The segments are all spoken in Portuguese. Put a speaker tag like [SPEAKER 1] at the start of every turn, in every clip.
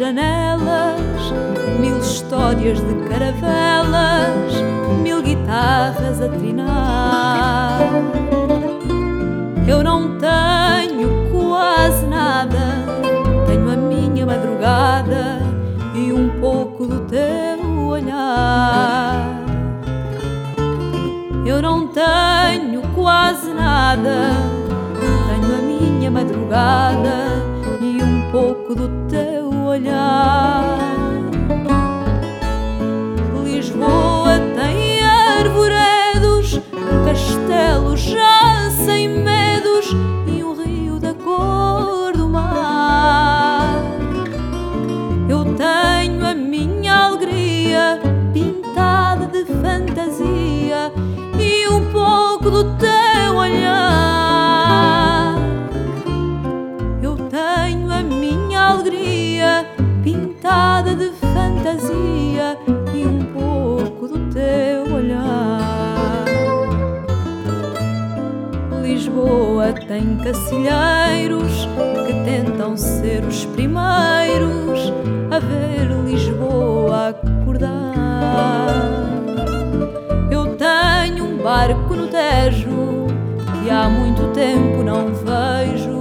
[SPEAKER 1] janelas, mil histórias de caravelas, mil guitarras a trinar. Eu não tenho quase nada, tenho a minha madrugada e um pouco do teu olhar. Eu não tenho quase nada, tenho a minha madrugada pouco do teu olhar. Lisboa tem arvoredos, castelos já sem medos e um rio da cor do mar. Eu tenho a minha alegria pintada de fantasia e um pouco do teu Tem cacilheiros que tentam ser os primeiros a ver Lisboa acordar. Eu tenho um barco no Tejo que há muito tempo não vejo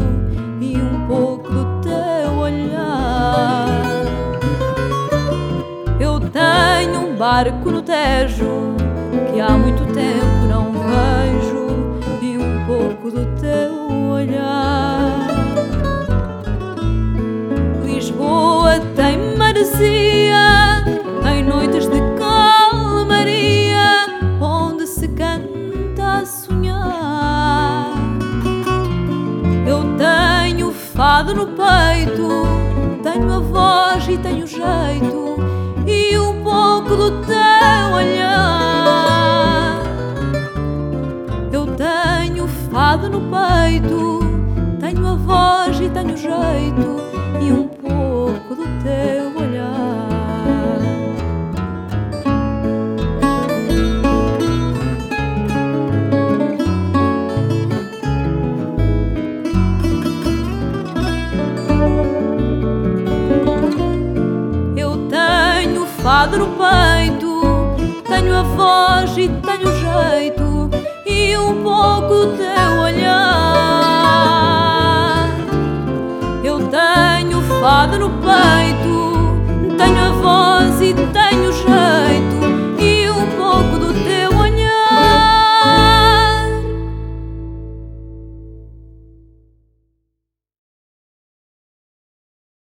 [SPEAKER 1] e um pouco do teu olhar. Eu tenho um barco no Tejo que há muito tempo fado no peito, tenho a voz e tenho jeito e um pouco do teu olhar. Eu tenho fado no peito, tenho a voz e tenho jeito e um fado no peito, tenho a voz e tenho jeito e um pouco o teu olhar. Eu tenho fado no peito,